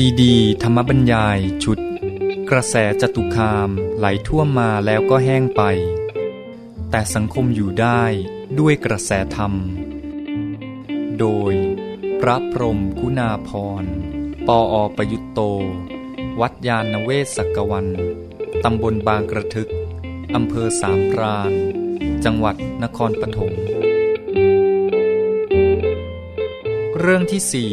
ซีดี ธรรมบรรยายชุด กระแสจตุคามไหลท่วมมาแล้วก็แห้งไป แต่สังคมอยู่ได้ด้วยกระแสธรรม โดย พระพรมกุณาพร ปออประยุตโต วัดยาณเวศกกวัน ตำบลบางกระทึก อำเภอสามพราน จังหวัดนครปฐม เรื่องที่สี่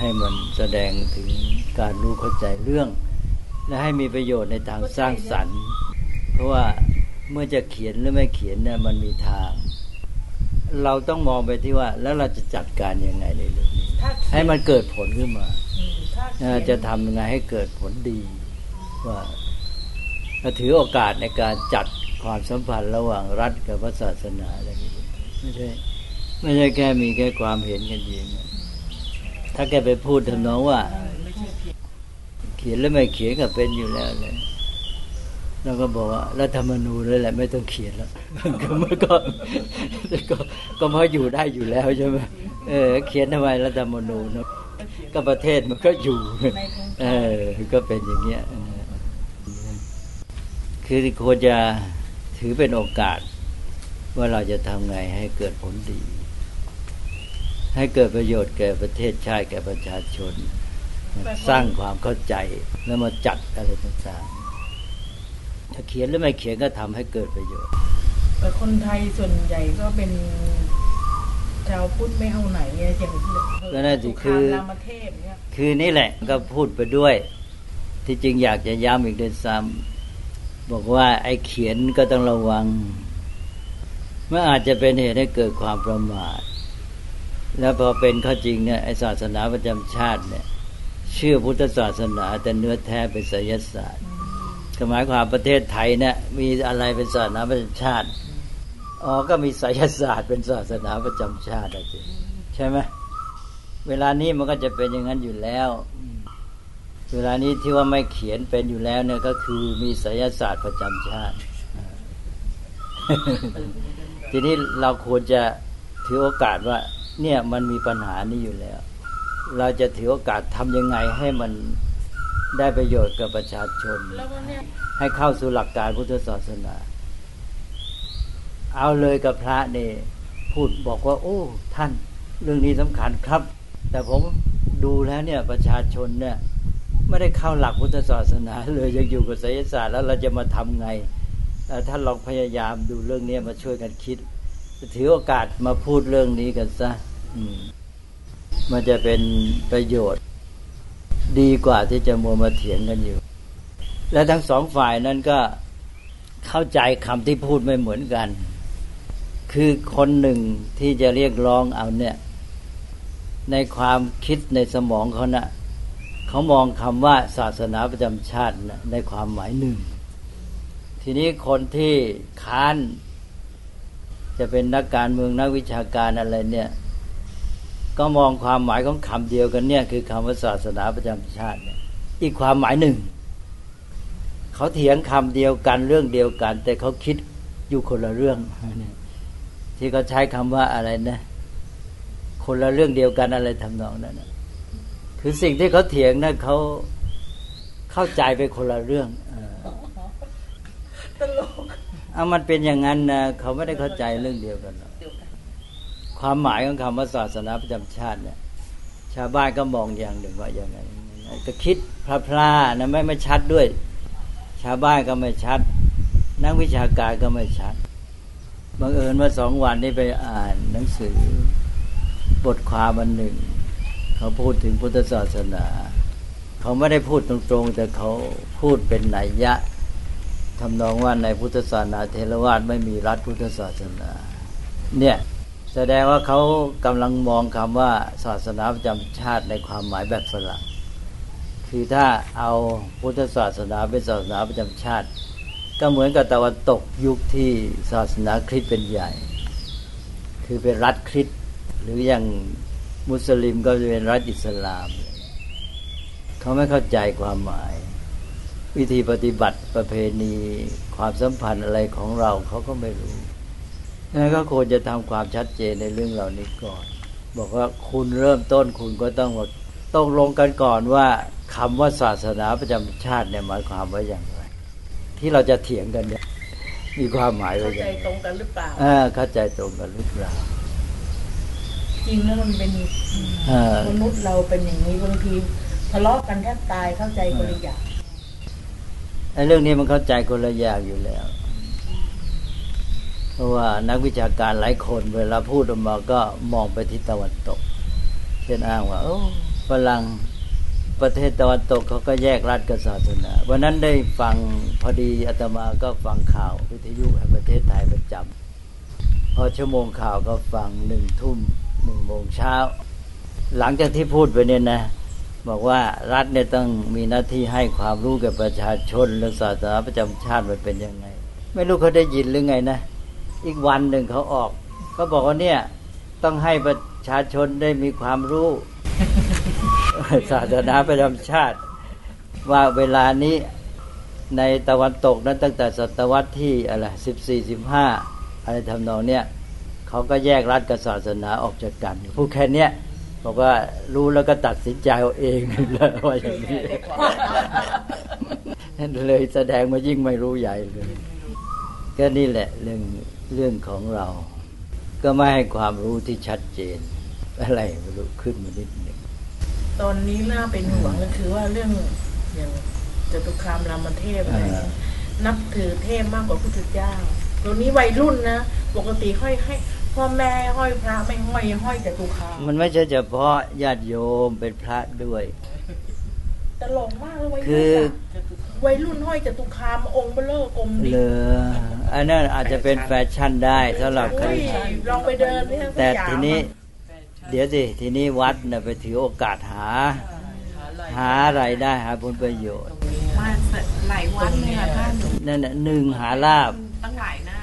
ให้มันแสดงถึงการรู้เข้าใจเรื่อง และให้มีประโยชน์ในทางสร้างสรรค์ เพราะว่าเมื่อจะเขียนหรือไม่เขียนเนี่ยมันมีทาง เราต้องมองไปที่ว่า แล้วเราจะจัดการยังไงในเรื่องนี้ให้มันเกิดผลขึ้นมาจะทำยังไงให้เกิดผลดี ว่าถือโอกาสในการจัดความสัมพันธ์ระหว่างรัฐกับศาสนาอะไรนี้ไม่ใช่ไม่ใช่แค่มีแค่ความเห็นกันเอง ถ้าแกไปพูดทำนองว่า เขียนแล้วไม่เขียนก็เป็นอยู่แล้วเลยเราก็บอกว่ารัฐธรรมนูญเลยแหละ ไม่ต้องเขียนแล้วก็มันก็ก็ก็พออยู่ได้อยู่แล้วใช่ไหมเออ เขียนทำไมรัฐธรรมนูญก็ประเทศมันก็อยู่ เออ ก็เป็นอย่างเงี้ยคือควรจะถือเป็นโอกาส ว่าเราจะทำไงให้เกิดผลดี ให้เกิดประโยชน์แก่ประเทศชาติแก่ประชาชน สร้างความเข้าใจแล้วมาจัดอะไรต่างๆถ้าเขียนหรือไม่เขียนก็ทำให้เกิดประโยชน์แต่คนไทยส่วนใหญ่ก็เป็นชาวพุทธไม่เอาไหนเนี่ยอย่างก็น่าจะคือคือนี่แหละก็พูดไปด้วย ที่จริงอยากจะย้ำอีกด้วยซ้ำบอกว่าไอ้เขียนก็ต้องระวังเมื่ออาจจะเป็นเหตุให้เกิดความประมาท แล้วพอเป็นข้อจริงเนี่ยไอ้ศาสนาประจำชาติเนี่ยเชื่อพุทธศาสนาแต่เนื้อแท้เป็นไสยศาสตร์หมายความประเทศไทยเนี่ยมีอะไรเป็นศาสนาประจำชาติอ๋อก็มีไสยศาสตร์เป็นศาสนาประจำชาติจริงใช่ไหมเวลานี้มันก็จะเป็นอย่างนั้นอยู่แล้ว เวลานี้ที่ว่าไม่เขียนเป็นอยู่แล้วเนี่ยก็คือมีศิลศาสตร์ประจำชาติ ทีนี้เราควรจะถือโอกาสว่า เนี่ยมันมีปัญหานี้อยู่แล้ว เราจะถือโอกาสทำยังไงให้มันได้ประโยชน์กับประชาชน ให้เข้าสู่หลักการพุทธศาสนา เอาเลยกับพระเนี่ยพูดบอกว่า โอ้ ท่านเรื่องนี้สำคัญครับ แต่ผมดูแล้วเนี่ยประชาชนเนี่ยไม่ได้เข้าหลักพุทธศาสนา เลยยังอยู่กับไสยศาสตร์แล้วเราจะมาทำไงท่านลองพยายามดูเรื่องนี้มาช่วยกันคิด ถือโอกาสมาพูดเรื่องนี้กันซะ มันจะเป็นประโยชน์ ดีกว่าที่จะมัวมาเถียงกันอยู่ และทั้งสองฝ่ายนั้นก็เข้าใจคำที่พูดไม่เหมือนกัน คือคนหนึ่งที่จะเรียกร้องเอาเนี่ย ในความคิดในสมองเขานะ่ะเขามองคำว่าศาสนาประจำชาตินะในความหมายหนึ่ง ทีนี้คนที่ค้าน จะเป็นนักการเมืองนักวิชาการอะไรเนี่ย ก็มองความหมายของคำเดียวกันเนี่ย คือคำว่าศาสนาประจำชาติเนี่ยอีกความหมายหนึ่ง เขาเถียงคำเดียวกันเรื่องเดียวกัน แต่เขาคิดอยู่คนละเรื่องที่เขาใช้คำว่าอะไรนะ คนละเรื่องเดียวกันอะไรทำนองนั้นนะคือสิ่งที่เขาเถียงนะั่นเขาเข้าใจไปคนละเรื่องตลกเอามันเป็นอย่างนั้นนะเขาไม่ได้เข้าใจเรื่องเดียวกัน ความหมายของคำว่าศาสนาประจำชาติเนี่ย ชาวบ้านก็มองอย่างหนึ่งว่าอย่างนั้นก็คิดพลาพลานะไม่ไม่ชัดด้วย ชาวบ้านก็ไม่ชัด นักวิชาการก็ไม่ชัดบังเอิญว่าสองวันนี้ไปอ่านหนังสือบทความอันหนึ่ง เขาพูดถึงพุทธศาสนา เขาไม่ได้พูดตรงๆ แต่เขาพูดเป็นนัยยะทำนองว่าในพุทธศาสนาเทรวาสไม่มีรัฐพุทธศาสนา เนี่ย แสดงว่าเขากำลังมองคำว่าศาสนาประจำชาติในความหมายแบบฝรั่งคคือถ้าเอาพุทธศาสนาเป็นศาสนาประจำชาติ ก็เหมือนกับตะวันตกยุคที่ศาสนาคริสต์เป็นใหญ่ คือเป็นรัฐคริสต์หรืออย่างมุสลิมก็จะเป็นรัฐอิสลาม เขาไม่เข้าใจความหมาย วิธีปฏิบัติประเพณีความสัมพันธ์อะไรของเราเขาก็ไม่รู้ นั้นก็ควรจะทำความชัดเจนในเรื่องเหล่านี้ก่อน บอกว่าคุณเริ่มต้นคุณก็ต้องต้องลงกันก่อนว่าคำว่าศาสนาประจำชาติเนี่ยหมายความว่าอย่างไร ที่เราจะเถียงกันเนี่ยมีความหมายว่าเข้าอใจย่างไรตรงกันหรือเปล่าอ่าเข้าใจตรงกันหรือเปล่าจริงแล้วมันเป็นเออมนุษย์เราเป็นอย่างนี้บางทีทะเลาะกันแทบตายเข้าใจคนละอย่างไอ้เรื่องนี้มันเข้าใจคนละอย่างอยู่แล้วเพ ราะว่านักวิชาการหลายคนเวลาพูดออกมาก็มองไปที่ตะวันตก เช่นอ้างว่าโอ้ฝรั่งประเทศตะวันตกเขาก็แยกรัฐกับศาสนาวันนั้นได้ฟังพอดีอาตมาก็ฟังข่าววิทยุแห่งประเทศไทยประจำพอชั่วโมงข่าวก็ฟังหนึ่งทุ่มหนึ่งโมงเช้า หลังจากที่พูดไปเนี่ยนะ บอกว่ารัฐเนี่ยต้องมีหน้าที่ให้ความรู้แก่ประชาชนเรื่องศาสนาประจำชาติมันเป็นยังไง ไม่รู้เขาได้ยินหรือไงนะ อีกวันหนึ่งเขาออกเขาบอกว่าเนี่ย ต้องให้ประชาชนได้มีความรู้ศาสนาประจำชาติ ว่าเวลานี้ในตะวันตกนั้นตั้งแต่ศตวรรษที่อะไรสิบสี่สิบห้าอะไรทำนองเนี่ยเขาก็แยกรัฐกับศาสนาออกจากกันพูดแค่เนี้ยบอกว่ารู้แล้วก็ตัดสินใจเอาเองเลยว่าอย่างนี้เลยแสดงมายิ่งไม่รู้ใหญ่เลย ก็นี่แหละเรื่อง เรื่องของเรา ก็ไม่ให้ความรู้ที่ชัดเจน อะไรไม่รู้ขึ้นมานิดหนึ่งตอนนี้น่าเป็นห่วงก็คือว่าเรื่องอย่างจตุคามรามเทพอะไรเนี่ยนับถือเทพมากกว่าพุทธเจ้าตัวนี้วัยรุ่นนะปกติห้อยให้พ่อแม่ห้อยพระไม่ห้อยห้อยจตุคามมันไม่ใช่เฉพาะญาติโยมเป็นพระด้วยตลกมากเลยวัยคืรุ่นออะ วัยรุ่นห้อยจตุคามองค์เบลเลอร์กลมดิเลออันนั้นอาจจะเป็นแฟชั่นได้สำหรับใครอุ้ยลองไปเดินที่สยามแต่ทีนี้อะเดี๋ยวสิทีนี้วัดน่ะไปถือโอกาสหา หาอะไรายได้หาผลประโยชน์มาหลายวันเลยค่ะท่านนั่นน่ะหนึ่งหาลาบตั้งหลายหน้า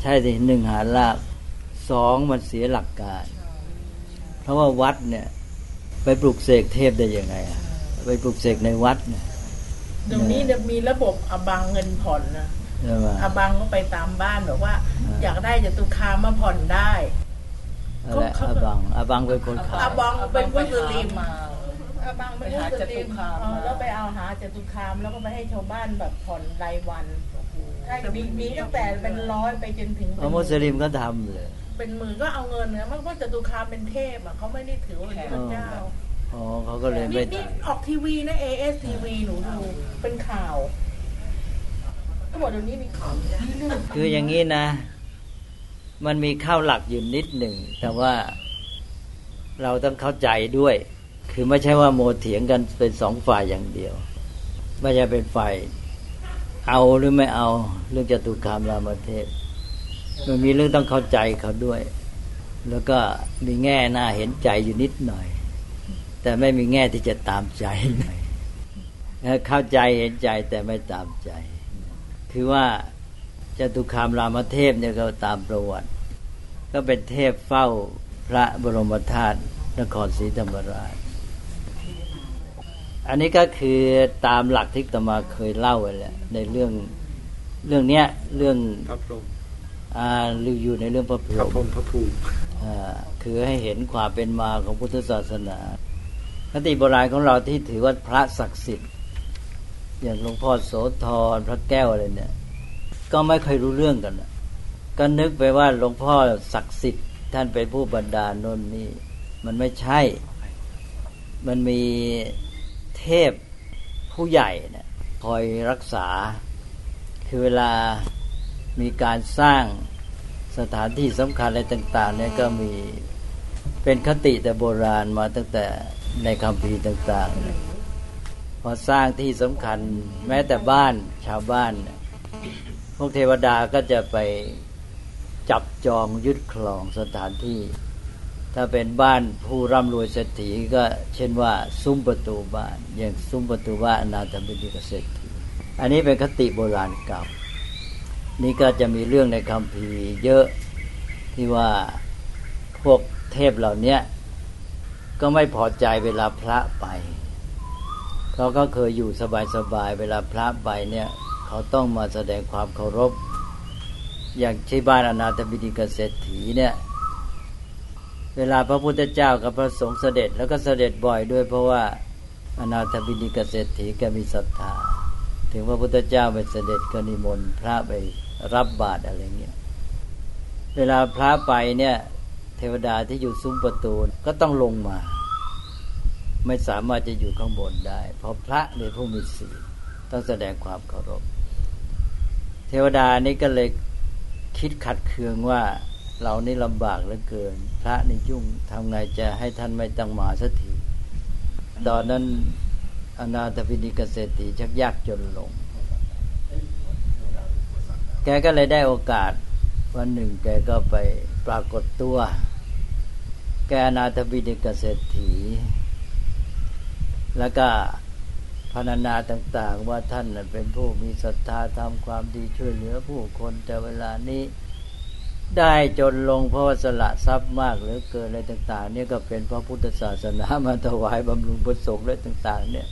ใช่สิหนึ่งหาลาบสองมันเสียหลักการ เพราะว่าวัดเนี่ย ไปปลุกเสกเทพได้ยังไงอะไปปลุกเสกในวัดเนี่ย เดี๋ยวนี้เนี่ยมีระบบอบังเงินผ่อนนะใช่ไหมอบังก็ไปตามบ้านแบบว่าอ่าอยากได้จตุคามมาผ่อนได้อะไรเขาอาบังอาบังเป็นคนขาอยบังเป็นมุสลิมมาอาบังเป็นไปมุหาสจลิตุมคามเออแล้วไปเอาหาจตุคามแล้วก็ไปให้ชาวบ้านแบบผ่อนรายวันใช่มีมีตั้งแต่เป็นร้อยไปจนถึงเอามุสลิมก็ทำเลย เป็นหมื่นก็เอาเงินนะเพราะว่าจตุคามเป็นเทพอะเขาไม่ได้ถือว่าเป็นพระเจ้า อ๋อเขาก็เลยนี่ไม่นี่ออกทีวีนะ AS ทีวีหนูดูเป็นข่าวก็บอกเดี๋ยวนี้มีข่าวนี่เรื่องคืออย่างนี้นะ มันมีข้าวหลักอยู่นิดหนึ่ง แต่ว่าเราต้องเข้าใจด้วย คือไม่ใช่ว่าโมเถียงกันเป็นสองฝ่ายอย่างเดียว ไม่ใช่เป็นฝ่ายเอาหรือไม่เอาเรื่องจตุคามรามเทพมันมีเรื่องต้องเข้าใจเขาด้วย แล้วก็มีแง่น่าเห็นใจอยู่นิดหน่อย แต่ไม่มีแง่ที่จะตามใจหน่อยเข้าใจเห็นใจแต่ไม่ตามใจ คือว่าจตุคามรามเทพเนี่ยก็ตามประวัติ ก็เป็นเทพเฝ้าพระบรมธาตุนครศรีธรรมราช อันนี้ก็คือตามหลักที่ตมาเคยเล่าไว้แล้วในเรื่องเรื่องเนี้ยเรื่องพระพรหมอ่าหรืออยู่ในเรื่องพระพรพระหมพรหมพระภูมิอ่าคือให้เห็นความเป็นมาของพุทธศาสนา คติโบราณของเราที่ถือว่าพระศักดิ์สิทธิ์ อย่างหลวงพ่อโสธรพระแก้วอะไรเนี่ย ก็ไม่เคยรู้เรื่องกันก็นึกไปว่าหลวงพ่อศักดิ์สิทธิ์ ท่านเป็นผู้บรรดาลโนนนี่ มันไม่ใช่ มันมีเทพผู้ใหญ่เนี่ยคอยรักษา คือเวลามีการสร้างสถานที่สำคัญอะไรต่าง ๆ เนี่ยก็มีเป็นคติแต่โบราณมาตั้งแต่ ในคำพีต่างๆ พอสร้างที่สำคัญแม้แต่บ้านชาวบ้านเนี่ยพวกเทวดาก็จะไปจับจองยึดครองสถานที่ ถ้าเป็นบ้านผู้ร่ำรวยเศรษฐีก็เช่นว่า ซุ้มประตูบ้าน อย่างซุ้มประตูบ้านอนาถบิณิกเศรษฐีอันนี้เป็นคติโบราณเก่า นี่ก็จะมีเรื่องในคำพีเยอะที่ว่าพวกเทพเหล่านี้ ก็ไม่พอใจเวลาพระไปเขาก็เคยอยู่สบายๆเวลาพระไปเนี่ยเขาต้องมาแสดงความเคารพ อย่างที่บ้านอนาถบิณฑิกเศรษฐีเนี่ยเวลาพระพุทธเจ้ากับพระสงฆ์เสด็จแล้วก็เสด็จบ่อยด้วยเพราะว่าอนาถบิณฑิกเศรษฐีก็มีศรัทธา ถึงพระพุทธเจ้าไปเสด็จก็นิมนต์พระไปรับบาตรอะไรเงี้ยเวลาพระไปเนี่ย เทวดาที่อยู่ซุ้มประตูก็ต้องลงมา ไม่สามารถจะอยู่ข้างบนได้ เพราะพระในผู้มีศีลต้องแสดงความเคารพ เทวดานี้ก็เลยคิดขัดเคืองว่าเรานี่ลำบากเหลือเกิน พระนี่ยุ่งทำไงจะให้ท่านไม่ต้องมาสักทีตอนนั้นอนาถปิณิกเศรษฐีชักยากจนลง แกก็เลยได้โอกาสวันหนึ่งแกก็ไปปรากฏตัว แกนาถปิณิกเศรษฐี แล้วก็พรรณนาต่าง ๆ ว่าท่านเป็นผู้มีศรัทธาทำความดีช่วยเหลือผู้คนแต่เวลานี้ได้จนลงเพราะว่าสละทรัพย์มากเหลือเกินอะไรต่าง ๆ เนี่ยก็เป็นพระพุทธศาสนามาถวายบำรุงพระสงฆ์อะไรต่าง ๆ เนี่ย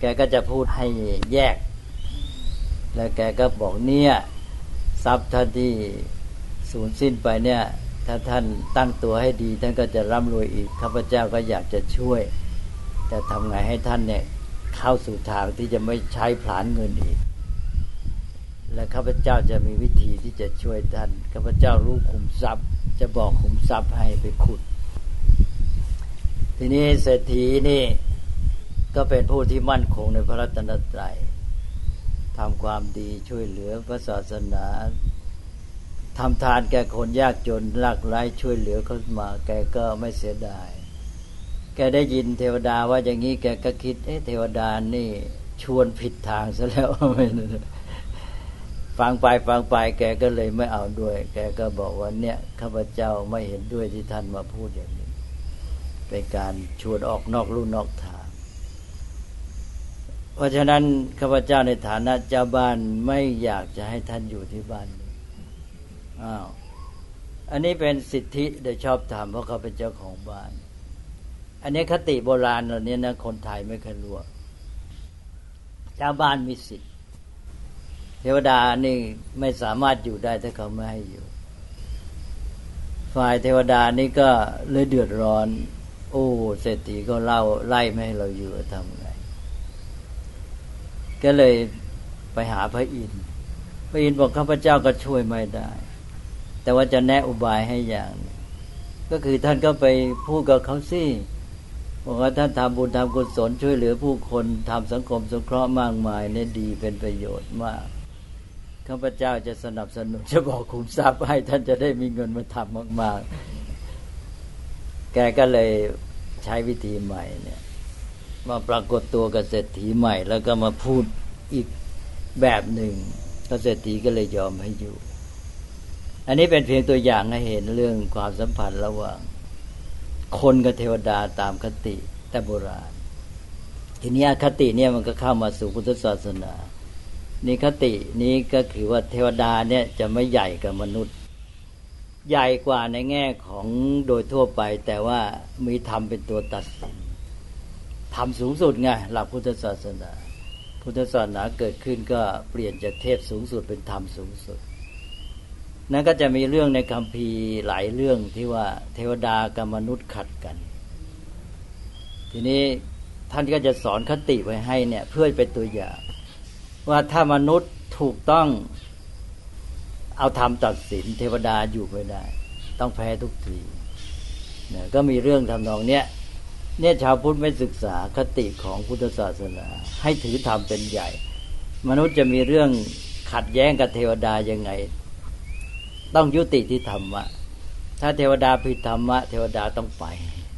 แกก็จะพูดให้แยก แล้วแกก็บอกเนี่ย ทรัพย์ท่านที่สูญสิ้นไปเนี่ย ถ้าท่านตั้งตัวให้ดี ท่านก็จะร่ำรวยอีกข้าพเจ้าก็อยากจะช่วย แต่ทำไงให้ท่านเนี่ยเข้าสู่ทางที่จะไม่ใช้ผลานเงินอีก และข้าพเจ้าจะมีวิธีที่จะช่วยท่านข้าพเจ้ารู้ขุมทรัพย์ จะบอกขุมทรัพย์ให้ไปขุด ทีนี้เศรษฐีนี่ก็เป็นผู้ที่มั่นคงในพระรัตนตรัยทำความดีช่วยเหลือพระศาสนา ทำทานแก่คนยากจนลากไร้ช่วยเหลือเขามา แกก็ไม่เสียดาย แกได้ยินเทวดาว่าอย่างนี้แกก็คิด เอ๊ะเทวดานี่ชวนผิดทางซะแล้วไม่ฟังไปฟังไป แกก็เลยไม่เอาด้วย แกก็บอกว่าเนี่ยข้าพเจ้าไม่เห็นด้วยที่ท่านมาพูดอย่างนี้เป็นการชวนออกนอกลู่นอกทาง เพราะฉะนั้นข้าพเจ้าในฐานะเจ้าบ้านไม่อยากจะให้ท่านอยู่ที่บ้าน อ้าวอันนี้เป็นสิทธิโดยชอบธรรมเพราะเขาเป็นเจ้าของบ้าน อันนี้คติโบราณเหล่านี้นะคนไทยไม่เคยรู้เจ้าบ้านมีสิทธิเทวดานี่ไม่สามารถอยู่ได้ถ้าเขาไม่ให้อยู่ ฝ่ายเทวดานี่ก็เลยเดือดร้อน โอ้เศรษฐีก็เล่าไล่ไม่ให้เราอยู่ทำไงก็เลยไปหาพระอินทร์พระอินทร์บอกข้าพเจ้าก็ช่วยไม่ได้ แต่ว่าจะแนะอุบายให้อย่าง ก็คือท่านก็ไปพูดกับเขาสิบอกว่าท่านทำบุญทำกุศลช่วยเหลือผู้คนทำสังคมสงเคราะห์มากมายเนี่ยดีเป็นประโยชน์มากข้าพเจ้าจะสนับสนุนจะบอกคุมทรัพย์ให้ท่านจะได้มีเงินมาทำมาก ๆ แกก็เลยใช้วิธีใหม่เนี่ย มาปรากฏตัวกับเศรษฐีใหม่ แล้วก็มาพูดอีกแบบหนึ่งพระเศรษฐีก็เลยยอมให้อยู่ อันนี้เป็นเพียงตัวอย่างให้เห็นเรื่องความสัมพันธ์ระหว่างคนกับเทวดาตามคติแต่โบราณ ทีนี้คติเนี่ยมันก็เข้ามาสู่พุทธศาสนา นี่คตินี้ก็คือว่าเทวดาเนี่ยจะไม่ใหญ่กับมนุษย์ ใหญ่กว่าในแง่ของโดยทั่วไป แต่ว่ามีธรรมเป็นตัวตัดสินธรรมสูงสุดไงหลักพุทธศาสนา พุทธศาสนาเกิดขึ้นก็เปลี่ยนจากเทพสูงสุดเป็นธรรมสูงสุด นั้นก็จะมีเรื่องในคำพีหลายเรื่องที่ว่าเทวดากับมนุษย์ขัดกัน ทีนี้ท่านก็จะสอนคติไว้ให้เนี่ย เพื่อเป็นตัวอย่าง ว่าถ้ามนุษย์ถูกต้องเอาธรรมตัดสิน เทวดาอยู่ไม่ได้ ต้องแพ้ทุกทีเนี่ยก็มีเรื่องทำนองเนี้ยเนี่ยชาวพุทธไม่ศึกษาคติของพุทธศาสนา ให้ถือธรรมเป็นใหญ่ มนุษย์จะมีเรื่องขัดแย้งกับเทวดายังไง ต้องยุติที่ธรรมะ ถ้าเทวดาผิดธรรมะ เทวดาต้องไป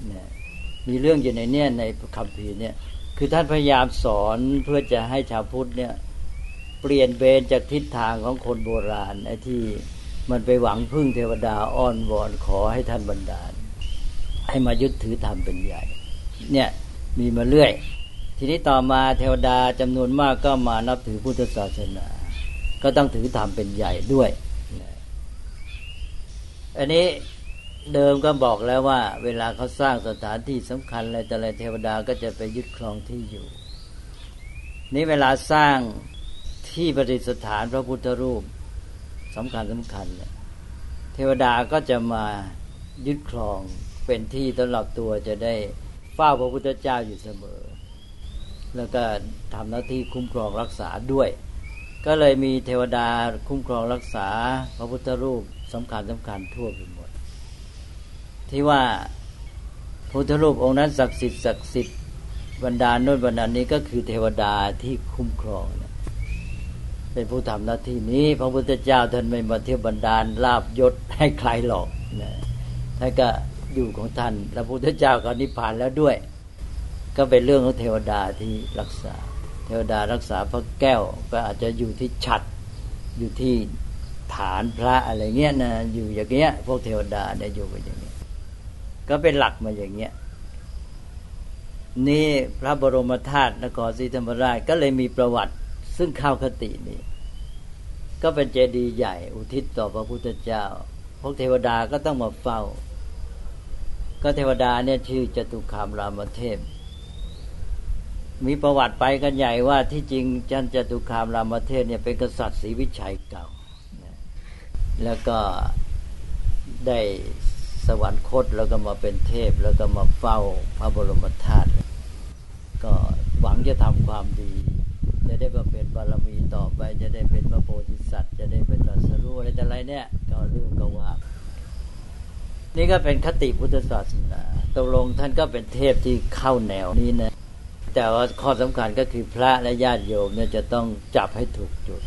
เนี่ยมีเรื่องอยู่ในเนี่ยในคำพีเนี่ย คือท่านพยายามสอนเพื่อจะให้ชาวพุทธเนี่ย เปลี่ยนเบนจากทิศทางของคนโบราณไอ้ที่มันไปหวังพึ่งเทวดาอ้อนวอนขอให้ท่านบันดาล ให้มายึดถือธรรมเป็นใหญ่ เนี่ยมีมาเรื่อย ทีนี้ต่อมาเทวดาจำนวนมากก็มานับถือพุทธศาสนา ก็ต้องถือธรรมเป็นใหญ่ด้วย อันนี้เดิมก็บอกแล้วว่า เวลาเขาสร้างสถานที่สำคัญอะไรแต่อะไรเทวดาก็จะไปยึดครองที่อยู่ นี้เวลาสร้างที่ประดิษฐานพระพุทธรูปสำคัญสำคัญเนี่ยเทวดาก็จะมายึดครองเป็นที่สำหรับตัวจะได้เฝ้าพระพุทธเจ้าอยู่เสมอ แล้วก็ทำหน้าที่คุ้มครองรักษาด้วย ก็เลยมีเทวดาคุ้มครองรักษาพระพุทธรูป สำคัญสำคัญทั่วไปหมด ที่ว่าพุทธรูปองค์นั้นศักดิ์สิทธิ์ศักดิ์สิทธิ์บรรดาโน้นบรรดานี้ก็คือเทวดาที่คุ้มครองนะเป็นผู้ทำหน้าที่นี้ พระพุทธเจ้าท่านไม่มาเที่ยวบรรดาลาบยศให้ใครหรอกนะท่านก็อยู่ของท่านแล้วพระพุทธเจ้าก็นิพพานแล้วด้วย ก็เป็นเรื่องของเทวดาที่รักษา เทวดารักษาพระแก้วก็อาจจะอยู่ที่ฉัดอยู่ที่ ฐานพระอะไรเงี้ยนะอยู่อย่างเงี้ย พวกเทวดาเนี่ยอยู่ไปอย่างเงี้ยก็เป็นหลักมาอย่างเงี้ยนี่พระบรมธาตุนครศรีธรรมราชก็เลยมีประวัติซึ่งข้าวคตินี้ก็เป็นเจดีย์ใหญ่ อุทิศต่อพระพุทธเจ้า พวกเทวดาก็ต้องมาเฝ้า ก็เทวดาเนี่ยชื่อจตุคามรามเทพ มีประวัติไปกันใหญ่ว่าที่จริงจันจตุคามรามเทพเนี่ยเป็นกษัตริย์ศรีวิชัยเก่า แล้วก็ได้สวรรคตแล้วก็มาเป็นเทพ แล้วก็มาเฝ้าพระบรมธาตุก็หวังจะทำความดี จะได้มาเป็นบารมีต่อไป จะได้เป็นพระโพธิสัตว์ จะได้เป็นตรัสรู้อะไรแต่อะไรเนี่ย ก็เรื่องก็ว่า นี่ก็เป็นคติพุทธศาสนาตกลงท่านก็เป็นเทพที่เข้าแนวนี้นะแต่ว่าข้อสำคัญก็คือพระและญาติโยมเนี่ยจะต้องจับให้ถูกจุด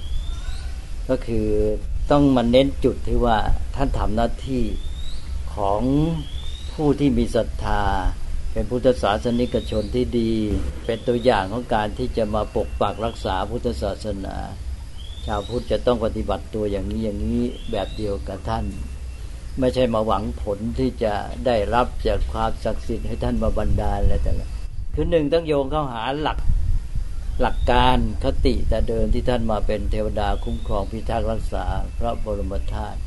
ก็คือต้องมาเน้นจุดที่ว่าท่านทำหน้าที่ของผู้ที่มีศรัทธา เป็นพุทธศาสนิกชนที่ดี เป็นตัวอย่างของการที่จะมาปกปักรักษาพุทธศาสนา ชาวพุทธจะต้องปฏิบัติตัวอย่างนี้อย่างนี้แบบเดียวกับท่าน ไม่ใช่มาหวังผลที่จะได้รับจากความศักดิ์สิทธิ์ให้ท่านมาบันดาลอะไรแต่ละคือหนึ่งต้องโยงเข้าหาหลัก หลักการคติแต่เดิมที่ท่านมาเป็นเทวดาคุ้มครองพิทักษ์รักษาพระบรมธาตุ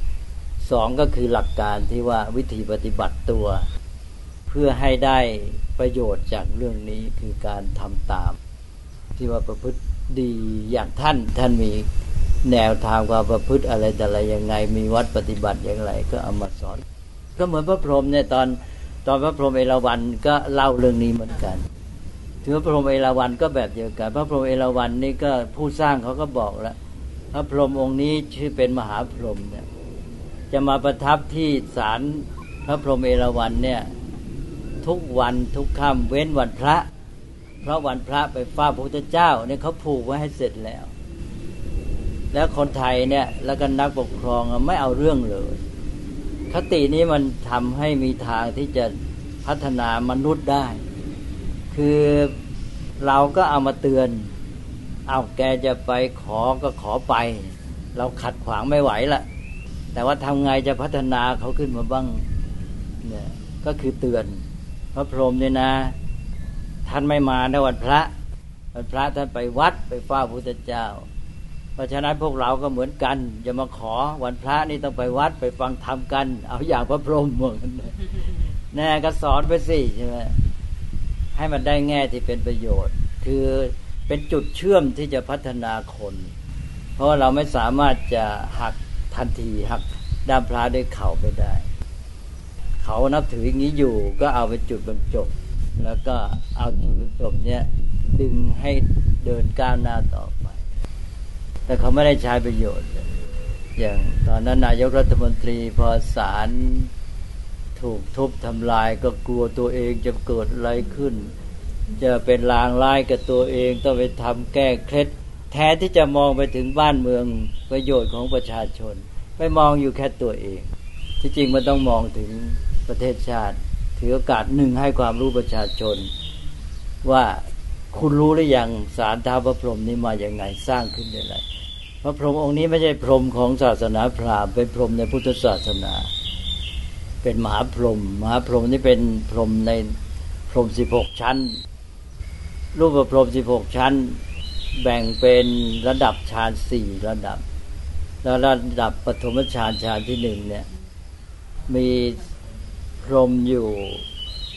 สองก็คือหลักการที่ว่าวิธีปฏิบัติตัว เพื่อให้ได้ประโยชน์จากเรื่องนี้คือการทำตาม ที่ว่าประพฤติดีอย่างท่านท่านมีแนวทางความประพฤติอะไรแต่อะไรยังไง มีวัดปฏิบัติอย่างไร ก็เอามาสอน ก็เหมือนพระพรหมเนี่ยตอนตอนพระพรหมเอราวัณก็เล่าเรื่องนี้เหมือนกัน ถือพระพรหมเอราวัณก็แบบเดียวกัน พระพรหมเอราวัณนี่ก็ผู้สร้างเขาก็บอกแล้วพระพรหมองค์นี้ชื่อเป็นมหาพรหมเนี่ยจะมาประทับที่ศาลพระพรหมเอราวัณเนี่ยทุกวันทุกค่ำเว้นวันพระ เพราะวันพระไปฟ้าพระพุทธเจ้าเนี่ยเขาผูกไว้ให้เสร็จแล้ว แล้วคนไทยเนี่ยแล้วก็นักปกครองไม่เอาเรื่องเลย คตินี้มันทำให้มีทางที่จะพัฒนามนุษย์ได้ คือเราก็เอามาเตือน เอาแกจะไปขอก็ขอไป เราขัดขวางไม่ไหวละแต่ว่าทำไงจะพัฒนาเขาขึ้นมาบ้างเนี่ยก็คือเตือน พระพรหมเนี่ยนะ ท่านไม่มาในวันพระวันพระท่านไปวัดไปเฝ้าพระพุทธเจ้า เพราะฉะนั้นพวกเราก็เหมือนกันจะมาขอวันพระนี่ต้องไปวัดไปฟังธรรมกัน เอาอย่างพระพรหมเหมือนกันแน่ก็สอนไปสิใช่ไหม ให้มันได้แง่ที่เป็นประโยชน์ คือเป็นจุดเชื่อมที่จะพัฒนาคน เพราะเราไม่สามารถจะหักทันทีหักด้ามพระด้วยเข่าไปได้ เขานับถืออย่างนี้อยู่ก็เอาไปจุดบรรจบ แล้วก็เอาจุดบรรจบเนี้ยดึงให้เดินก้าวหน้าต่อไป แต่เขาไม่ได้ใช้ประโยชน์ อย่างตอนนั้นนายกรัฐมนตรีพอสาร ถูกทุบทำลายก็กลัวตัวเองจะเกิดอะไรขึ้น จะเป็นลางร้ายกับตัวเองต้องไปทำแก้เคล็ดแทนที่จะมองไปถึงบ้านเมืองประโยชน์ของประชาชน ไปมองอยู่แค่ตัวเอง ที่จริงมันต้องมองถึงประเทศชาติ ถือโอกาสหนึ่งให้ความรู้ประชาชน ว่าคุณรู้หรือยังสารท้าพระพรหมนี้มาอย่างไงสร้างขึ้นได้ไรพระพรหมองค์นี้ไม่ใช่พรหมของศาสนาพราหมณ์เป็นพรหมในพุทธศาสนา เป็นมหาพรหมมหาพรหมนี่เป็นพรหมในพรหมสิบหกชั้น รูปพรหมสิบหกชั้น แบ่งเป็นระดับฌานสี่ระดับ แล้วระดับปฐมฌานฌานที่หนึ่งเนี่ย มีพรหมอยู่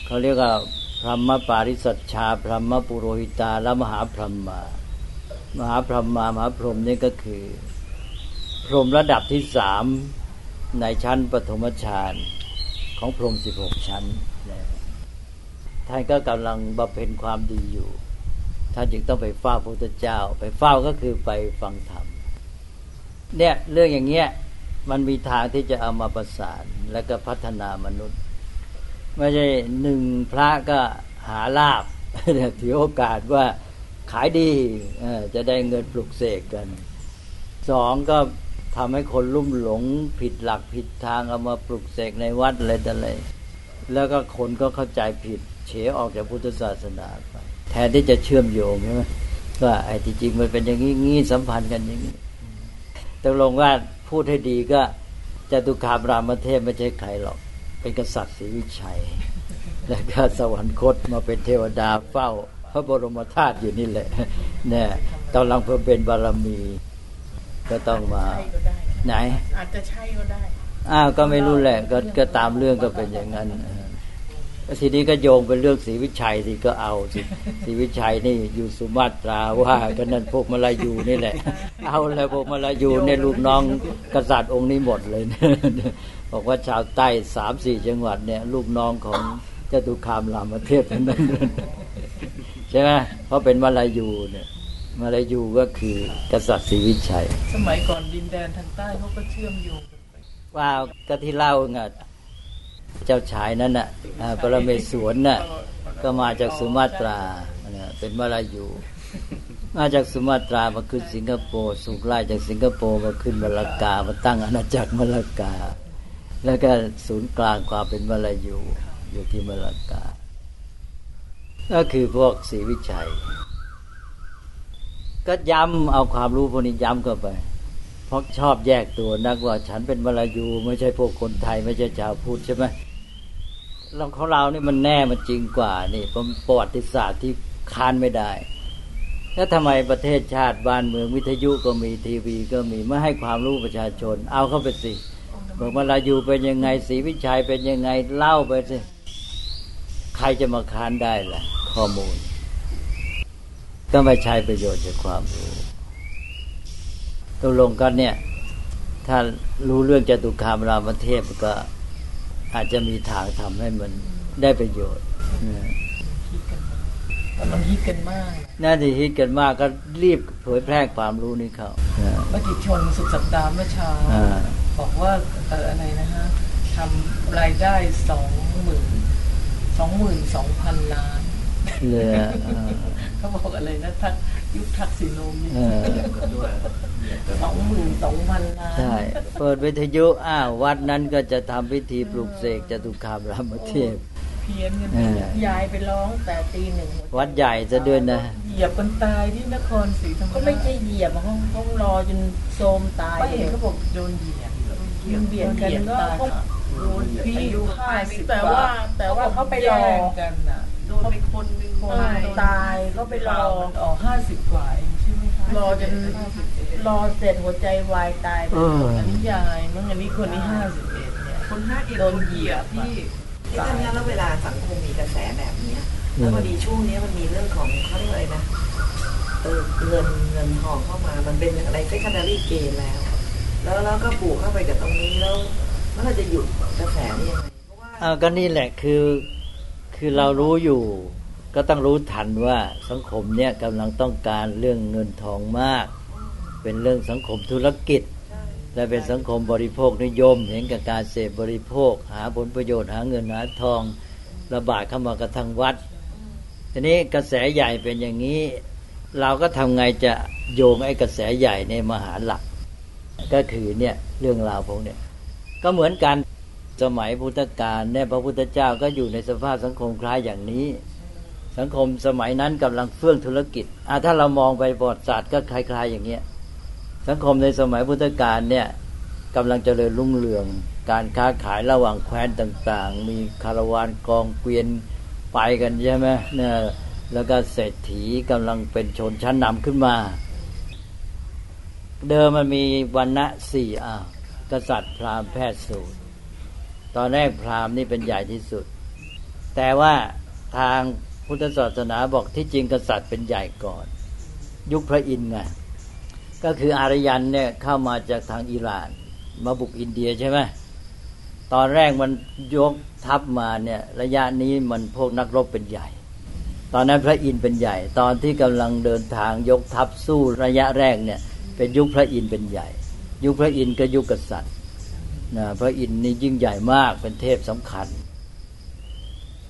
เขาเรียกว่าพรหมปาริสัชชา พรหมปุโรหิตาและมหาพรหมามหาพรหมามหาพรหมนี่ก็คือ พรหมระดับที่สามในชั้นปฐมฌาน ของพรหมสิบหกชั้นท่านก็กำลังบำเพ็ญความดีอยู่ ท่านจึงต้องไปเฝ้าพระพุทธเจ้า ไปเฝ้าก็คือไปฟังธรรม เนี่ยเรื่องอย่างเงี้ยมันมีทางที่จะเอามาประสานแล้วก็พัฒนามนุษย์ ไม่ใช่หนึ่งพระก็หาลาบถือโอกาสว่าขายดีจะได้เงินปลุกเสกกันสองก็ ทำให้คนลุ่มหลงผิดหลักผิดทางเอามาปลุกเสกในวัดอะไรต่ออะไรแล้วก็คนก็เข้าใจผิด เฉออกจากพุทธศาสนาไปแทนที่จะเชื่อมโยงใช่ไหมว่าไอ้ที่จริงมันเป็นอย่างนี้งี้สัมพันธ์กันอย่างนี้ตกลงว่าพูดให้ดีก็จตุคามรามเทพไม่ใช่ใครหรอก เป็นกษัตริย์ศรีวิชัย แล้วก็สวรรคตมาเป็นเทวดาเฝ้า พระบรมธาตุอยู่นี่แหละเนี่ยตอนหลังเพิ่มเป็นบารมี ก็ต้องมาไหน อาจจะใช่ก็ได้อ้าวก็ไม่รู้แหละก็ก็ตามเรื่องก็เป็นอย่างนั้นทีนี้ก็โยงเป็นเรื่องศรีวิชัยที่ก็เอาสิศรีวิชัยนี่อยู่สุมาตราว่าก็นั่นพวกมาลายูนี่แหละ เอาแล้วพวกมาลายูในลูกน้องกษัตริย์องค์นี้หมดเลยบอกว่าชาวใต้สามสี่จังหวัดเนี่ย ลูกน้องของเจตุคามรามเทพนั้นใช่ไหมเพราะเป็นมาลายูเนี่ย มาลายูก็คือกษัตริย์ศรีวิชัย สมัยก่อนดินแดนทางใต้เขาก็เชื่อมโยงว่าก็ที่เล่าไงเจ้าชายนั้นน่ะปรเมศวรน่ะก็มาจากสุมาตราเป็นมาลายู มาจากสุมาตรามาขึ้นสิงคโปร์สุกไล่จากสิงคโปร์มาขึ้นมาลากามาตั้งอาณาจักรมาลากา แล้วก็ศูนย์กลางความเป็นมาลายูอยู่ที่มาลากา ก็คือพวกศรีวิชัย ก็ย้ำเอาความรู้พวกนี้ย้ำเข้าไป เพราะชอบแยกตัวนักว่าฉันเป็นมลายูไม่ใช่พวกคนไทย ไม่ใช่ชาวพุทธใช่ไหมเราของเรานี่มันแน่มันจริงกว่า นี่ผมประวัติศาสตร์ที่ค้านไม่ได้แล้วทำไมประเทศชาติบ้านเมืองวิทยุก็มีทีวีก็มีไม่ให้ความรู้ประชาชน เอาเข้าไปสิบอกมาลายูเป็นยังไงศรีวิชัยเป็นยังไงเล่าไปสิใครจะมาค้านได้ล่ะ ข้อมูล ก็ไม่ใช้ประโยชน์จากความรู้ตกลงกันเนี่ย ถ้ารู้เรื่องจตุคามรามเทพก็อาจจะมีทางทำให้มันได้ประโยชน์มันฮิตกันมาก น่าจะฮิตกันมากก็รีบเผยแพร่ความรู้นี้เขามติชนสุดสัปดาห์เมื่อเช้าบอกว่าเอออะไรนะฮะทำรายได้สองหมื่นสองหมื่นสองพันล้านเลย เขาบอกอะไรนะทักยุคทักษิโนมีสองหมื่นสองพันล้านใช่เปิดวิทยุอ้าววัดนั้นก็จะทำพิธีปลุกเสกจตุคามรามเทพเพี้ยนกันยายไปร้องแต่ตีหนึ่งวัดใหญ่จะด้วยนะ เหยียบคนตายที่นครศรีธรรมราชเขาไม่ใช่เหยียบเขาเขารอจนโซมตายไม่เห็นเขาบอกโดนเหยียบเบียดกันก็โดนพี่อายุห้าสิบแต่ว่าแต่ว่าเขาไปรอกันน่ะโดนไปคนหนึ่งคน ตายก็ไปรออ๋อห้าสิบกว่าใช่ไหมคะรอจนรอเสร็จหัวใจวายตายอันนี้ยายมั้งอันนี้คนนี้ห้าสิบเอ็ดเนี่ยคนห้าเอ็ดโดนเหยียบพี่ที่ตอนนี้แล้วเวลาสังคมมีกระแสแบบนี้แล้วพอดีช่วงนี้มันมีเรื่องของเขาเรียกอะไรนะเออเงินเงินทองเข้ามามันเป็นอะไรเซ็กชันนารีเกนแล้ว แล้วแล้วก็ปลูกเข้าไปกับตรงนี้แล้วมันจะหยุดกระแสนี้ยังไงเพราะว่าอ่าก็นี่แหละคือคือเรารู้อยู่ ก็ต้องรู้ทันว่าสังคมเนี่ยกำลังต้องการเรื่องเงินทองมาก เป็นเรื่องสังคมธุรกิจ และเป็นสังคมบริโภคนิยม เห็นกับการเสพบริโภค หาผลประโยชน์หาเงินหาทองระบาดเข้ามากระทั่งวัด ทีนี้กระแสใหญ่เป็นอย่างนี้ เราก็ทำไงจะโยงไอ้กระแสใหญ่ในมหาหลัก ก็คือเนี่ยเรื่องราวพวกเนี่ยก็เหมือนกันสมัยพุทธกาลเนี่ยพระพุทธเจ้าก็อยู่ในสภาพสังคมคล้ายอย่างนี้ สังคมสมัยนั้นกำลังเฟื่องธุรกิจอะถ้าเรามองไปบทศาสตร์ก็คล้าย ๆ อย่างเงี้ย สังคมในสมัยพุทธกาลเนี่ยกำลังเจริญรุ่งเรือง การค้าขายระหว่างแคว้นต่างๆ มีคารวานกองเกวียนไปกันใช่ไหมเนี่ยแล้วก็เศรษฐีกำลังเป็นชนชั้นนำขึ้นมา เดิมมันมีวันณะสี่อะกษัตริย์พราหมณ์แพทย์สูตร ตอนแรกพราหมณ์นี่เป็นใหญ่ที่สุด แต่ว่าทาง พุทธศาสนาบอกที่จริงกษัตริย์เป็นใหญ่ก่อน ยุคพระอินทร์ไงก็คืออารยันเนี่ยเข้ามาจากทางอิหร่าน มาบุกอินเดียใช่ไหมตอนแรกมันยกทัพมาเนี่ยระยะนี้มันพวกนักรบเป็นใหญ่ ตอนนั้นพระอินทร์เป็นใหญ่ ตอนที่กำลังเดินทางยกทัพสู้ระยะแรกเนี่ยเป็นยุคพระอินทร์เป็นใหญ่ ยุคพระอินทร์ก็ยุคกษัตริย์นะพระอินทร์นี่ยิ่งใหญ่มากเป็นเทพสำคัญ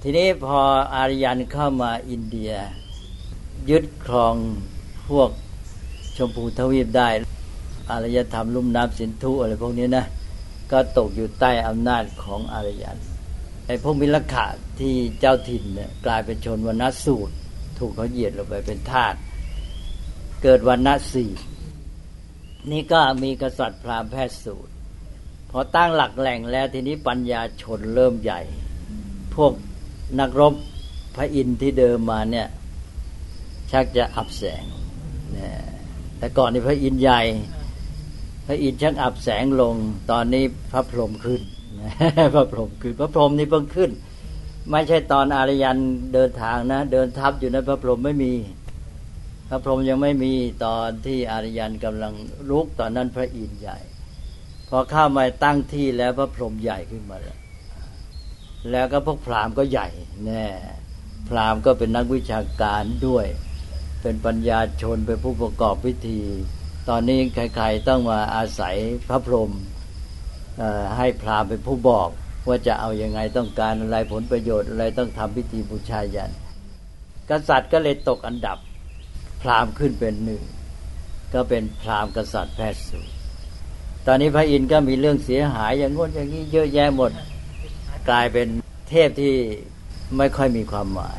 ทีนี้พออารยันเข้ามาอินเดีย ยึดครองพวกชมพูทวีปได้ อารยธรรมลุ่มน้ำสินธุอะไรพวกนี้นะ ก็ตกอยู่ใต้อำนาจของอารยันไอ้พวกมิลขะที่เจ้าถิ่นเนี่ยกลายเป็นชนวันณสูตร ถูกเขาเหยียดลงไปเป็นทาสเกิดวันณสี่นี่ก็มีกษัตริย์พราหมณ์แพทย์สูตรพอตั้งหลักแหล่งแล้วทีนี้ปัญญาชนเริ่มใหญ่ พวก นักรบพระอินทร์ที่เดิมมาเนี่ย ชักจะอับแสงนะแต่ก่อนนี่พระอินทร์ใหญ่ พระอินทร์ชักอับแสงลง ตอนนี้พระพรหมขึ้นพระพรหมขึ้นพระพรหมนี่เพิ่งขึ้น ไม่ใช่ตอนอารยันเดินทางนะ เดินทับอยู่นะพระพรหมไม่มี พระพรหมยังไม่มีตอนที่อารยันกำลังลุกตอนนั้นพระอินทร์ใหญ่ พอเข้ามาตั้งที่แล้วพระพรหมใหญ่ขึ้นมาแล้ว แล้วก็พวกพราหมณ์ก็ใหญ่แน่พราหมณ์ก็เป็นนักวิชาการด้วย เป็นปัญญาชนเป็นผู้ประกอบพิธี ตอนนี้ใครๆต้องมาอาศัยพระพรหมให้พราหมณ์เป็นผู้บอกว่าจะเอาอยัางไงต้องการอะไรผลประโยชน์อะไรต้องทำพิธีบูชายัน กษัตริย์ก็เลยตกอันดับ พราหมณ์ขึ้นเป็นหนึ่งก็เป็นพราหมณ์กษัตริย์แพทย์สูตรตอนนี้พระอินทร์ก็มีเรื่องเสียหายอย่างงน้นอย่างนี้เยอะแยะหมด กลายเป็นเทพที่ไม่ค่อยมีความหมาย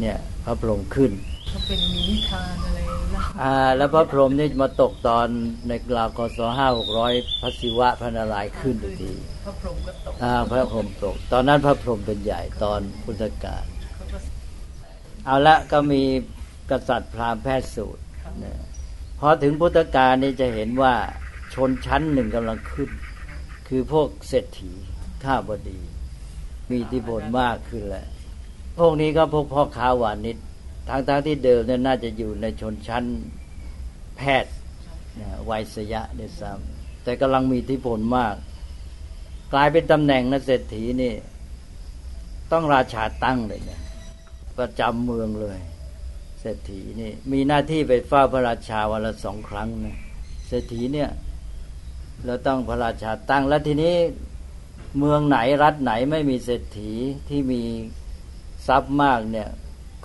เนี่ยพระพรหมขึ้นก็เป็นมีนิทานอะไรนะอ่า แล้วพระพรหมนี่มาตกตอนในราวกศห้าหกร้อยพระศิวะพระนารายณ์ขึ้นทันทีพระพรหมก็ตกอ่าพระพรหมตก ตอนนั้นพระพรหมเป็นใหญ่ตอนพุทธกาลเขาก็เอาละก็มีกษัตริย์พราหมณ์แพทย์สูตรนะพอถึงพุทธกาลนี่จะเห็นว่าชนชั้นหนึ่งกำลังขึ้น คือพวกเศรษฐีข้าบดี มีอิทธิพลมากขึ้นแหละพวกนี้ก็พวกพ่อค้าวานิชทางทางๆที่เดิมเนี่ยน่าจะอยู่ในชนชั้นแพทย์นะวัยสยะเนี่ยซ้ำแต่กำลังมีอิทธิพลมาก กลายเป็นตำแหน่งนะเศรษฐีนี่ ต้องราชาตั้งเลยเนี่ยประจำเมืองเลย เศรษฐีนี่ มีหน้าที่ไปเฝ้าพระราชาวันละสองครั้งนะเศรษฐีเนี่ยเราต้องพระราชาตั้งแล้วทีนี้ เมืองไหนรัฐไหนไม่มีเศรษฐีที่มีทรัพย์มากเนี่ย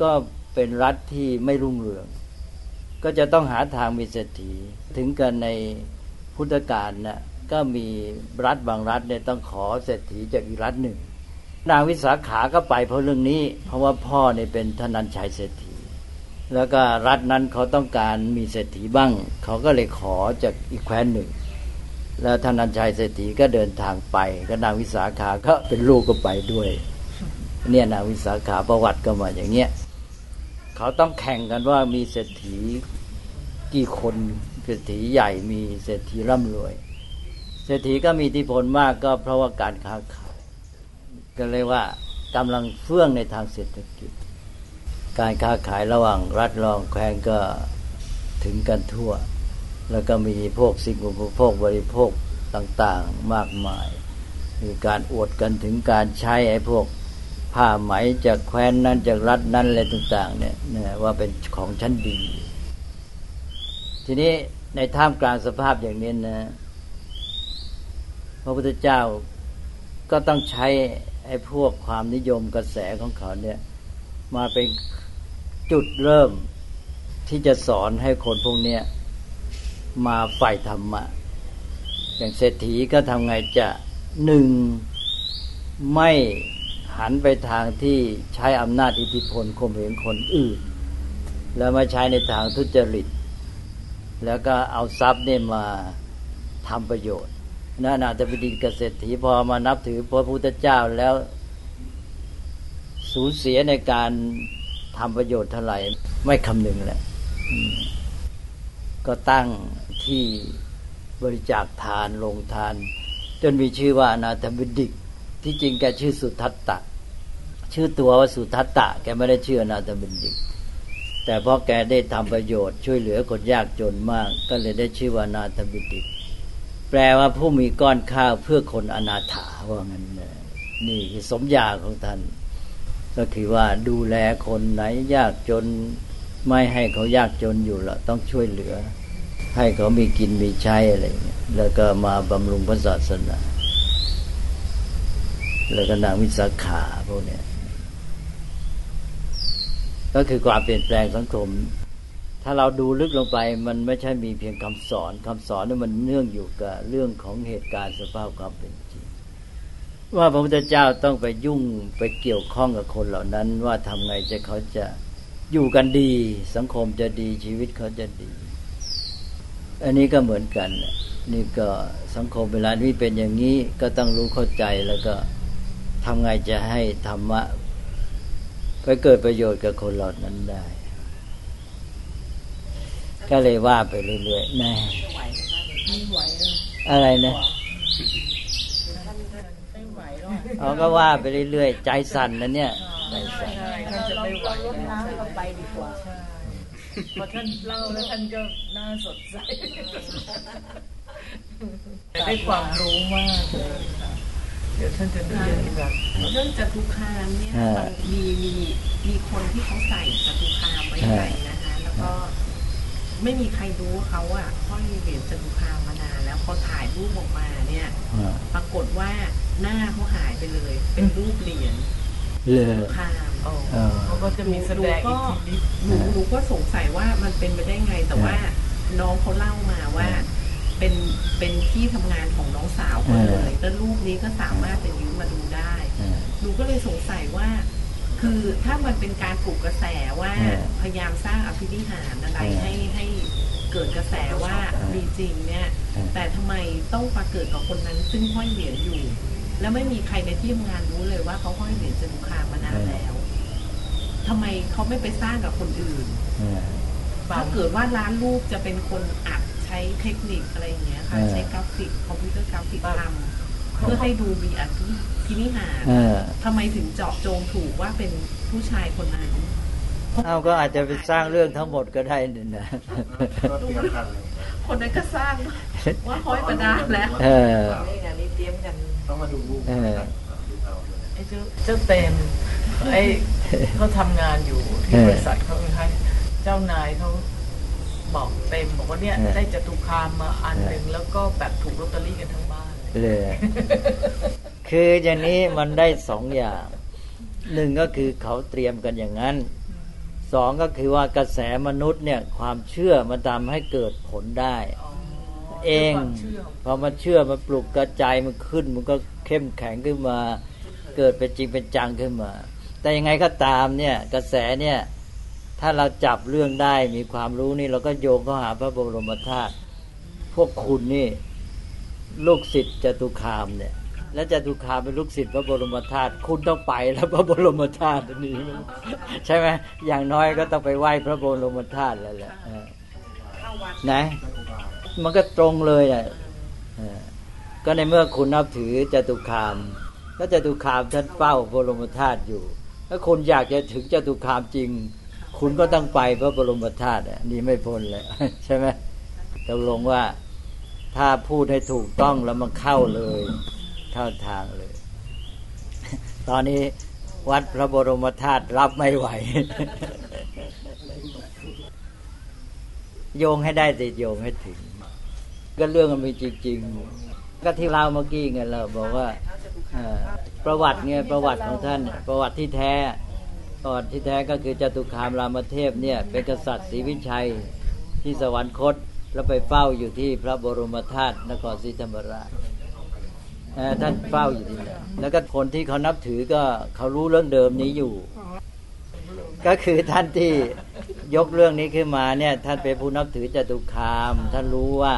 ก็เป็นรัฐที่ไม่รุ่งเรือง ก็จะต้องหาทางมีเศรษฐี ถึงกันในพุทธกาลนะก็มีรัฐบางรัฐเนี่ยต้องขอเศรษฐีจากอีกรัฐหนึ่ง นางวิสาขาก็ไปเพราะเรื่องนี้ เพราะว่าพ่อเนี่ยเป็นธนันชัยเศรษฐี แล้วก็รัฐนั้นเขาต้องการมีเศรษฐีบ้าง เขาก็เลยขอจากอีกแคว้นหนึ่ง แล้วธนันชัยเศรษฐีก็เดินทางไปก็นางวิสาขาก็เป็นลูกก็ไปด้วย เนี่ยนางวิสาขาประวัติก็มาอย่างเงี้ยเขาต้องแข่งกันว่ามีเศรษฐีกี่คนเศรษฐีใหญ่มีเศรษฐีร่ำรวย เศรษฐีก็มีอิทธิพลมากก็เพราะว่าการค้าขายก็เลยว่ากำลังเฟื่องในทางเศรษฐกิจ การค้าขายระหว่างรัฐรองแคว้นก็ถึงกันทั่ว แล้วก็มีพวกสิ่งอุปโภคบริโภคต่างๆมากมาย มีการอวดกันถึงการใช้ไอ้พวกผ้าไหมจากแคว้นนั้นจากรัฐนั้นอะไรต่าง ๆ เนี่ยนะว่าเป็นของชั้นดี ทีนี้ในท่ามกลางสภาพอย่างนี้นะ พระพุทธเจ้าก็ต้องใช้ไอ้พวกความนิยมกระแสของเขาเนี่ยมาเป็นจุดเริ่มที่จะสอนให้คนพวกเนี้ย มาใฝ่ธรรมะ อย่างเศรษฐีก็ทำไงจะหนึ่งไม่หันไปทางที่ใช้อำนาจอิทธิพลข่มเหงคนอื่น แล้วมาใช้ในทางทุจริต แล้วก็เอาทรัพย์เนี่ยมาทำประโยชน์นะนาถบดินกเศรษฐีพอมานับถือพระพุทธเจ้าแล้วสูญเสียในการทำประโยชน์เท่าไหร่ไม่คำนึงแหละก็ตั้ง ที่บริจาคทานลงทาน จนมีชื่อว่าอนาถบิดิก ที่จริงแกชื่อสุทัตตะ ชื่อตัวว่าสุทัตตะ แกไม่ได้ชื่ออนาถบิดิก แต่เพราะแกได้ทำประโยชน์ช่วยเหลือคนยากจนมาก ก็เลยได้ชื่อว่าอนาถบิดิก แปลว่าผู้มีก้อนข้าวเพื่อคนอนาถาว่างั้นนี่คือสมญาของท่านก็คือว่าดูแลคนไหนยากจนไม่ให้เขายากจนอยู่ละต้องช่วยเหลือ ให้เขามีกินมีใช้อะไรอย่างเงี้ยแล้วก็มาบำรุงพระศาสนา แล้วก็นางวิสาขาพวกเนี้ยก็คือความเปลี่ยนแปลงสังคม ถ้าเราดูลึกลงไป มันไม่ใช่มีเพียงคำสอนคำสอนนี่มันเนื่องอยู่กับเรื่องของเหตุการณ์สภาพความเป็นจริง ว่าพระพุทธเจ้าต้องไปยุ่งไปเกี่ยวข้องกับคนเหล่านั้น ว่าทำไงจะเขาจะอยู่กันดี สังคมจะดีชีวิตเขาจะดี อันนี้ก็เหมือนกันน่ะนี่ก็สังคมเวลานี้เป็นอย่างนี้ก็ต้องรู้เข้าใจแล้วก็ทำไงจะให้ธรรมะ ไปเกิดประโยชน์กับคนเหล่านั้นได้ ก็เลยว่าไปเรื่อยๆแน่ไม่ไหวแล้วอะไรนะไม่ไหวแล้วเขาก็ว่าไปเรื่อยๆ ใจสั่นนะเนี่ยใจสั่นใช่ท่านจะไม่ไหวลดน้ำเราไปดีกว่าใช่ พอท่านเล่าแล้วท่านก็น่าสดใสได้ความรู้มากเลยค่ะเดี๋ยวท่านจะเรียนแบบเรื่องจตุคามเนี่ยมันมีมีมีคนที่เขาใส่จตุคามไว้ในนะคะ แล้วก็ไม่มีใครรู้ว่าเขาอะห้อยเหรียญจตุคามมานานแล้วพอถ่ายรูปออกมาเนี่ยอ่าปรากฏว่าหน้าเขาหายไปเลย เป็นรูปเหรียญเลจยตุคามอ๋อ เออเขาก็จะมีแสดงอิทธิฤทธิ์หนูหนูก็สงสัยว่ามันเป็นไปได้ไงแต่ว่าน้องเขาเล่ามาว่าเป็นเป็นที่ทำงานของน้องสาวคนหนึ่งแล้วรูปนี้ก็สามารถจะยืมมาดูได้อ่าหนูก็เลยสงสัยว่า คือถ้ามันเป็นการปลุกกระแสว่าเออพยายามสร้างอภินิหารอะไรเออให้ให้เกิดกระแสว่าเออมีจริงเนี่ยเออแต่ทำไมต้องมาเกิดกับคนนั้นซึ่งห้อยเหรียญอยู่ แล้วไม่มีใครในที่ทำงานรู้เลยว่าเขาห้อยเหรียญจตุคามมานานแล้ว ทำไมเขาไม่ไปสร้างกับคนอื่นอ่าถ้าเกิดว่าร้านรูปจะเป็นคนอัดใช้เทคนิคอะไรอย่างเงี้ยค่ะเออใช้กราฟิกคอมพิวเตอร์กราฟิกทำเพื่อให้ดูมีอภินิหารเออทำไมถึงเจาะจงถูกว่าเป็นผู้ชายคนนั้นเอาก็อาจจะไปสร้างเรื่องทั้งหมดก็ได้นี่นะคนนั้นก็สร้างว่าห้อยประดานแล้วเออนี่นะนี่เตรียมกันต้องมาดูรูปเออไอ้เจ้าเจ้าเต็ม ไอ้เขาทำงานอยู่ที่บริษัทเขาให้เจ้านายเขาบอกเต็มบอกว่าเนี่ยเออได้จตุคามมาอันหนึ่งแล้วก็แบบถูกลอตเตอรี่กันทั้งบ้านเลยคืออย่างนี้มันได้สองอย่างหนึ่งก็คือเขาเตรียมกันอย่างนั้นสองก็คือว่ากระแสมนุษย์เนี่ยความเชื่อมันทำให้เกิดผลได้ เองความเชื่อพอมันเชื่อมันปลุกกระจายมันขึ้น มันก็เข้มแข็งขึ้นมา เกิดเป็นจริงเป็นจังขึ้นมา แต่ยังไงก็ตามเนี่ยกระแสเนี่ยถ้าเราจับเรื่องได้มีความรู้นี่เราก็โยงเข้าหาพระบรมธาตุพวกคุณนี่ลูกศิษย์จตุคามเนี่ย และจตุคามเป็นลูกศิษย์พระบรมธาตุคุณต้องไปแล้วพระบรมธาตุอันนี้ใช่ไหมอย่างน้อยก็ต้องไปไหว้พระบรมธาตุแล้วแหละเออนะมันก็ตรงเลยอะเออก็ในเมื่อคุณนับถือจตุคามก็จตุคามท่านเฝ้าบรมธาตุอยู่ ถ้าคุณอยากจะถึงจตุคามจริง คุณก็ต้องไปพระบรมธาตุนี่ไม่พ้นเลยใช่ไหมตกลงว่าถ้าพูดให้ถูกต้องแล้วมันเข้าเลยเข้าทางเลย ตอนนี้วัดพระบรมธาตุรับไม่ไหว โยงให้ได้ติโยงให้ถึง ก็เรื่องมันมีจริง ๆ ก็ที่เราเมื่อกี้ไงเราบอกว่า ประวัติไงประวัติของท่าน ประวัติที่แท้ประวัติที่แท้ก็คือจตุคามรามเทพเนี่ยเป็นกษัตริย์ศรีวิชัยที่สวรรคตแล้วไปเฝ้าอยู่ที่พระบรมธาตุนครศรีธรรมราชท่านเฝ้าอยู่ที่นั่นแล้วก็คนที่เขานับถือก็เขารู้เรื่องเดิมนี้อยู่ ก็คือท่านที่ยกเรื่องนี้ขึ้นมาเนี่ย ท่านเป็นผู้นับถือจตุคาม ท่านรู้ว่า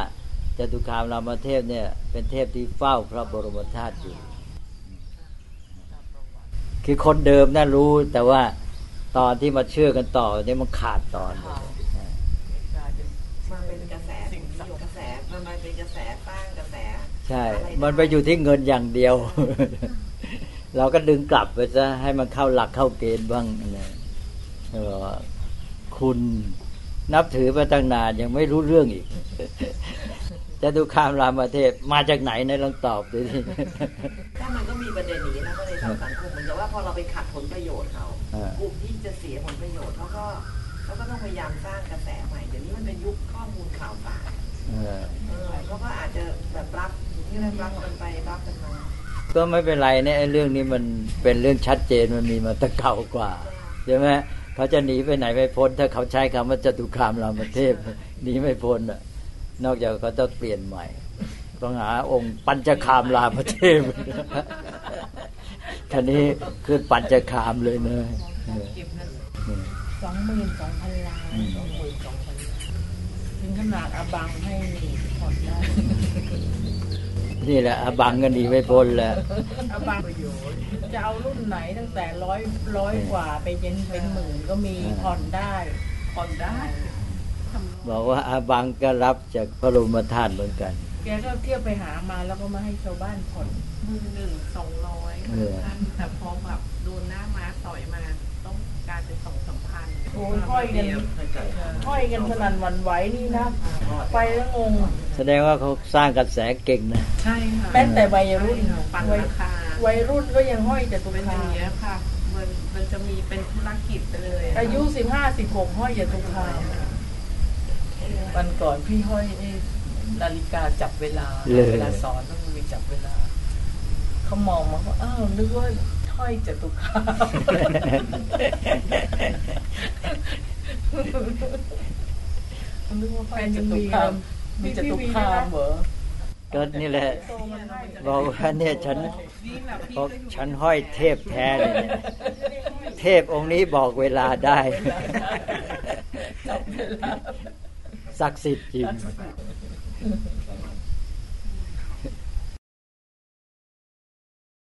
จตุคามรามเทพเนี่ย เป็นเทพที่เฝ้าพระบรมธาตุอยู่ คือคนเดิมน่ารู้ แต่ว่าตอนที่มาเชื่อกันต่อเนี่ยมันขาดตอนข่าวกลายเป็นมันเป็นกระแสสิ่งนิยมกระแสมันมาเป็นกระแสสร้างกระแส ใช่ มันไปอยู่ที่เงินอย่างเดียว เราก็ดึงกลับไปซะให้มันเข้าหลักเข้าเกณฑ์บ้างนะเออคุณนับถือมาตั้งนานยังไม่รู้เรื่องอีก จะดูคามรามเทพมาจากไหนในลองตอบดูสิถ้ามันก็มีประเด็นอย่างนี้นะก็เลยทางสังคมเหมือนกับ ว่าพอเราไปขัดผลประโยชน์เขาเออกลุ่มที่จะเสียผลประโยชน์เขาก็เขาก็ต้องพยายามสร้างกระแสใหม่เดี๋ยวนี้มันเป็นยุคข้อมูลข่าวสารเออ เออเขาก็อาจจะแบบรับนี่เรียกรับกันไปรับกันมาก็ไม่เป็นไรเนี่ยไอ้เรื่องนี้มันเป็นเรื่องชัดเจนมันมีมาตั้งเก่ากว่าใช่ไหมเขาจะหนีไปไหนไม่พ้น ถ้าเขาใช้คำว่าจตุคามรามเทพหนีไม่พ้นอะนอกจากเขาจะเปลี่ยนใหม่ต้องหาองค์ปัญจคามรามเทพ คันนี้คือปัญจคามเลยเนอะเออเก็บเงินสองหมื่นสองพันล้านอืมสองหมื่นสองพันล้านถึงขนาดอาบังให้ผ่อนได้นี่แหละอาบังก็หนีไม่พ้นแล้วอาบังประโยชน์จะเอารุ่นไหนตั้งแต่ร้อยร้อยกว่าไปเย็นเป็นหมื่นก็มีผ่อนได้ผ่อนได้ทำบอกว่าอาบังก็รับจากพระบรมธาตุเหมือนกัน แกก็เที่ยวไปหามาแล้วก็มาให้ชาวบ้านผ่อนมือหนึ่งสองร้อย เออท่านแต่พอแบบโดนหน้าม้าต่อยมาต้องกลายเป็นสองสามพันโอ้ยห้อยกัน ห้อยกันสนั่นหวันไหวนี่นะ ไปแล้วงง แสดงว่าเขาสร้างกระแสเก่งนะ ใช่ค่ะแม้แต่วัยรุ่นปันวัยราคาวัยรุ่นก็ยังห้อยแต่ตุเป็นอคาย่างเงี้ยค่ะ มันมันจะมีเป็นธุรกิจไปเลยอายุสิบห้าสิบหกห้อยแต่ตุคาวันก่อนพี่ห้อยนี่นาฬิกาจับเวลา เลย เวลาสอนต้องมีจับเวลา เขามองมาว่าอ้าวนึกว่าห้อยจตุคามนึกว่าห้อยจตุคามมีจตุคามเหรอก็นี่แหละบอกว่าเนี่ยฉันนี่แหละพี่บอกก็อยู่ฉันห้อยเทพแท้เลยเนี่ยเทพองค์นี้บอกเวลาได้จับเวลาศักดิ์สิทธิ์จริง